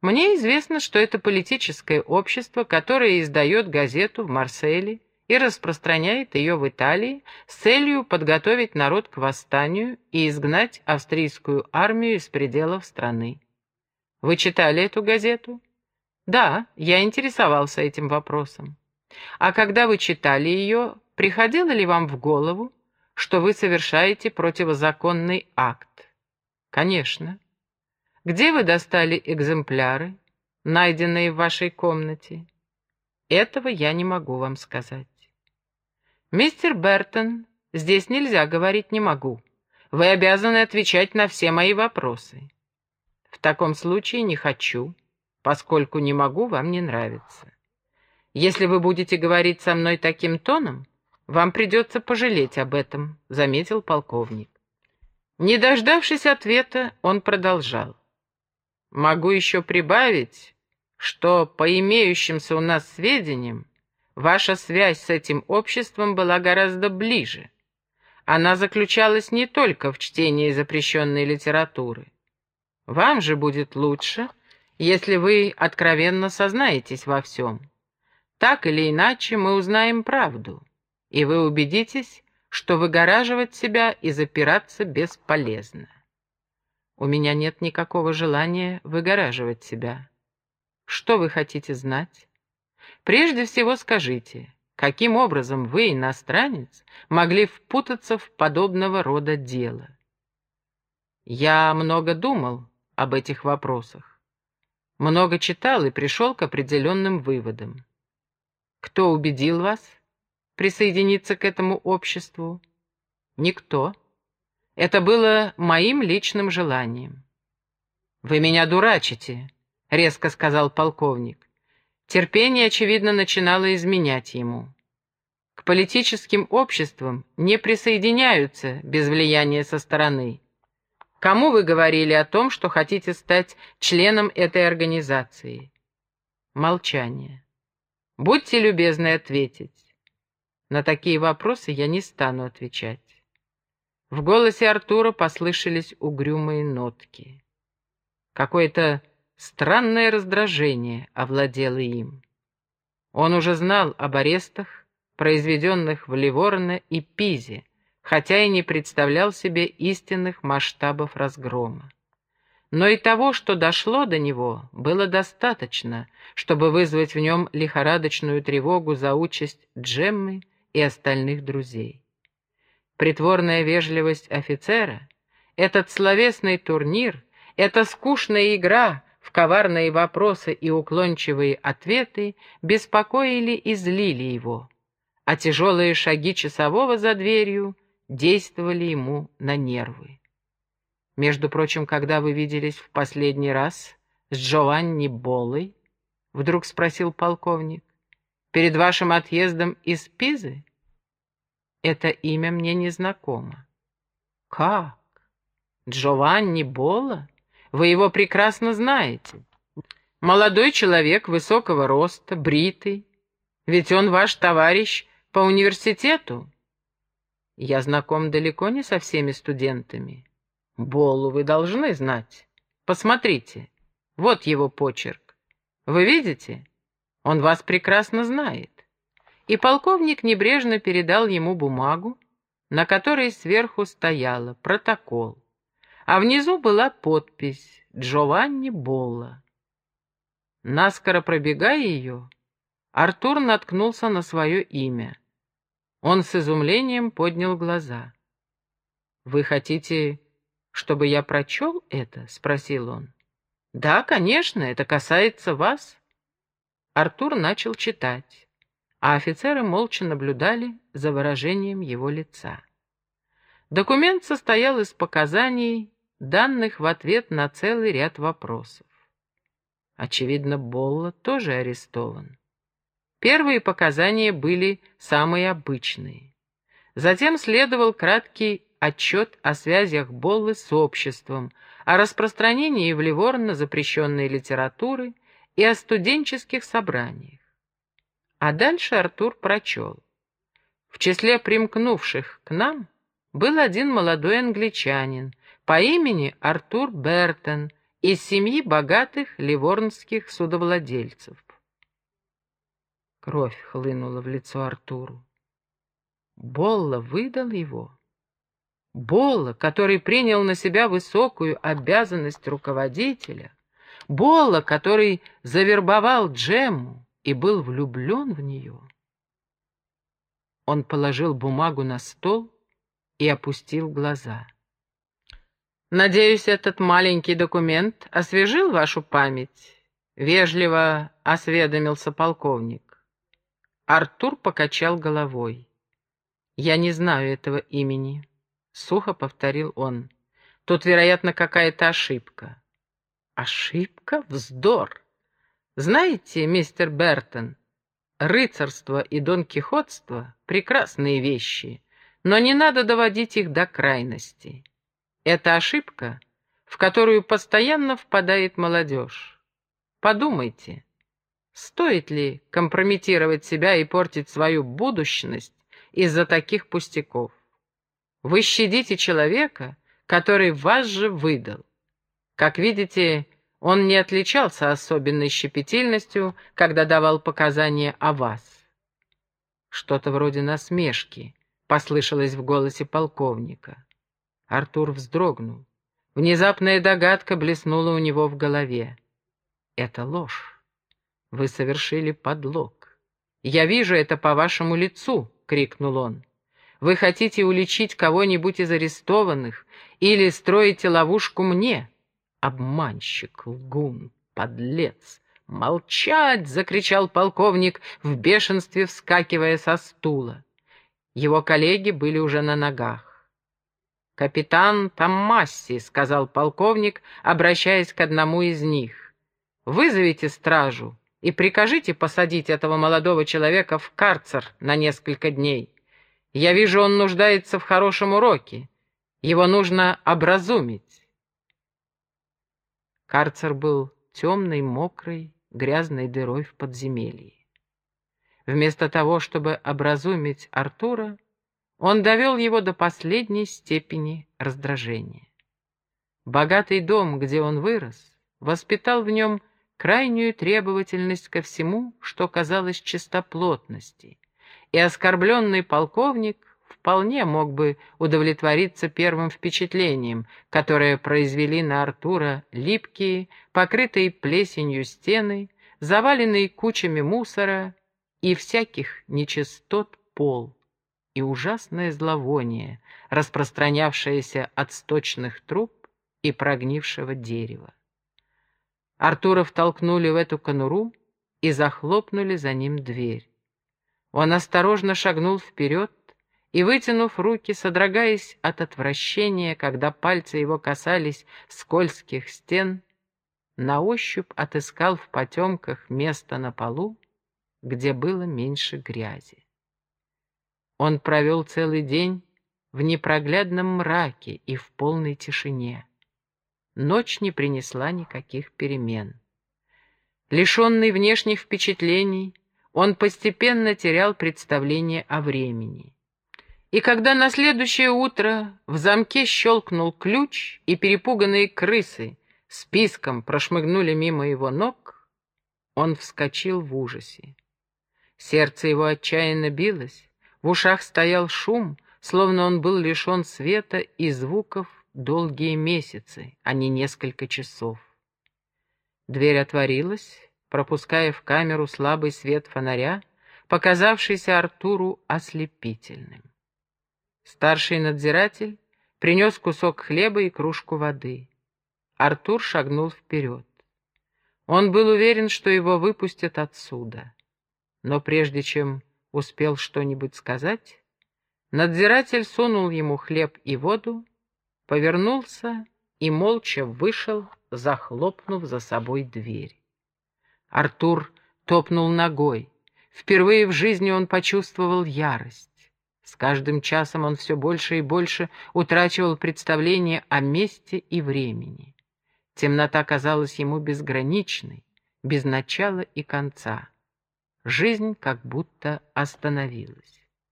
Мне известно, что это политическое общество, которое издает газету в Марселе и распространяет ее в Италии с целью подготовить народ к восстанию и изгнать австрийскую армию из пределов страны. Вы читали эту газету? Да, я интересовался этим вопросом. А когда вы читали ее, приходило ли вам в голову, что вы совершаете противозаконный акт? Конечно. Где вы достали экземпляры, найденные в вашей комнате? Этого я не могу вам сказать. Мистер Бертон, здесь нельзя говорить «не могу». Вы обязаны отвечать на все мои вопросы. В таком случае не хочу, поскольку не могу, вам не нравится. Если вы будете говорить со мной таким тоном, вам придется пожалеть об этом, заметил полковник. Не дождавшись ответа, он продолжал. Могу еще прибавить, что по имеющимся у нас сведениям, ваша связь с этим обществом была гораздо ближе. Она заключалась не только в чтении запрещенной литературы. Вам же будет лучше, если вы откровенно сознаетесь во всем. Так или иначе мы узнаем правду, и вы убедитесь, что выгораживать себя и запираться бесполезно. У меня нет никакого желания выгораживать себя. Что вы хотите знать? Прежде всего скажите, каким образом вы, иностранец, могли впутаться в подобного рода дело? Я много думал об этих вопросах, много читал и пришел к определенным выводам. Кто убедил вас присоединиться к этому обществу? Никто. Это было моим личным желанием. «Вы меня дурачите», — резко сказал полковник. Терпение, очевидно, начинало изменять ему. К политическим обществам не присоединяются без влияния со стороны. Кому вы говорили о том, что хотите стать членом этой организации? Молчание. Будьте любезны ответить. На такие вопросы я не стану отвечать. В голосе Артура послышались угрюмые нотки. Какое-то странное раздражение овладело им. Он уже знал об арестах, произведенных в Ливорно и Пизе, хотя и не представлял себе истинных масштабов разгрома. Но и того, что дошло до него, было достаточно, чтобы вызвать в нем лихорадочную тревогу за участь Джеммы и остальных друзей. Притворная вежливость офицера, этот словесный турнир, эта скучная игра в коварные вопросы и уклончивые ответы беспокоили и злили его, а тяжелые шаги часового за дверью действовали ему на нервы. Между прочим, когда вы виделись в последний раз с Джованни Боллой? Вдруг спросил полковник. Перед вашим отъездом из Пизы? Это имя мне не знакомо. Как? Джованни Болла? Вы его прекрасно знаете. Молодой человек высокого роста, бритый. Ведь он ваш товарищ по университету. Я знаком далеко не со всеми студентами. Болу вы должны знать. Посмотрите, вот его почерк. Вы видите? Он вас прекрасно знает. И полковник небрежно передал ему бумагу, на которой сверху стояла протокол, а внизу была подпись «Джованни Болла». Наскоро пробегая ее, Артур наткнулся на свое имя. Он с изумлением поднял глаза. «Вы хотите чтобы я прочел это?» — спросил он. «Да, конечно, это касается вас». Артур начал читать, а офицеры молча наблюдали за выражением его лица. Документ состоял из показаний, данных в ответ на целый ряд вопросов. Очевидно, Болла тоже арестован. Первые показания были самые обычные. Затем следовал краткий отчет о связях Боллы с обществом, о распространении в Ливорно запрещенной литературы и о студенческих собраниях. А дальше Артур прочел. В числе примкнувших к нам был один молодой англичанин по имени Артур Бертон из семьи богатых ливорнских судовладельцев. Кровь хлынула в лицо Артуру. Болла выдал его. Болла, который принял на себя высокую обязанность руководителя, Болла, который завербовал Джемму и был влюблен в нее. Он положил бумагу на стол и опустил глаза. «Надеюсь, этот маленький документ освежил вашу память?» — вежливо осведомился полковник. Артур покачал головой. «Я не знаю этого имени», — сухо повторил он. «Тут, вероятно, какая-то ошибка». «Ошибка? Вздор! Знаете, мистер Бертон, рыцарство и донкихотство — прекрасные вещи, но не надо доводить их до крайности. Это ошибка, в которую постоянно впадает молодежь. Подумайте, стоит ли компрометировать себя и портить свою будущность из-за таких пустяков. Вы щадите человека, который вас же выдал. Как видите, он не отличался особенной щепетильностью, когда давал показания о вас. Что-то вроде насмешки послышалось в голосе полковника. Артур вздрогнул. Внезапная догадка блеснула у него в голове. «Это ложь. Вы совершили подлог. Я вижу это по вашему лицу», — крикнул он. «Вы хотите уличить кого-нибудь из арестованных или строите ловушку мне?» «Обманщик, лгун, подлец!» «Молчать!» — закричал полковник в бешенстве, вскакивая со стула. Его коллеги были уже на ногах. «Капитан Таммасси», — сказал полковник, обращаясь к одному из них, — «вызовите стражу и прикажите посадить этого молодого человека в карцер на несколько дней. Я вижу, он нуждается в хорошем уроке. Его нужно образумить». Карцер был темной, мокрой, грязной дырой в подземелье. Вместо того, чтобы образумить Артура, он довел его до последней степени раздражения. Богатый дом, где он вырос, воспитал в нем крайнюю требовательность ко всему, что казалось чистоплотности, и оскорбленный полковник вполне мог бы удовлетвориться первым впечатлением, которое произвели на Артура липкие, покрытые плесенью стены, заваленные кучами мусора и всяких нечистот пол, и ужасное зловоние, распространявшееся от сточных труб и прогнившего дерева. Артура втолкнули в эту конуру и захлопнули за ним дверь. Он осторожно шагнул вперед и, вытянув руки, содрогаясь от отвращения, когда пальцы его касались скользких стен, на ощупь отыскал в потемках место на полу, где было меньше грязи. Он провел целый день в непроглядном мраке и в полной тишине. Ночь не принесла никаких перемен. Лишенный внешних впечатлений, он постепенно терял представление о времени. И когда на следующее утро в замке щелкнул ключ, и перепуганные крысы списком прошмыгнули мимо его ног, он вскочил в ужасе. Сердце его отчаянно билось, в ушах стоял шум, словно он был лишен света и звуков долгие месяцы, а не несколько часов. Дверь отворилась, пропуская в камеру слабый свет фонаря, показавшийся Артуру ослепительным. Старший надзиратель принес кусок хлеба и кружку воды. Артур шагнул вперед. Он был уверен, что его выпустят отсюда. Но прежде чем успел что-нибудь сказать, надзиратель сунул ему хлеб и воду повернулся и молча вышел, захлопнув за собой дверь. Артур топнул ногой. Впервые в жизни он почувствовал ярость. С каждым часом он все больше и больше утрачивал представление о месте и времени. Темнота казалась ему безграничной, без начала и конца. Жизнь как будто остановилась.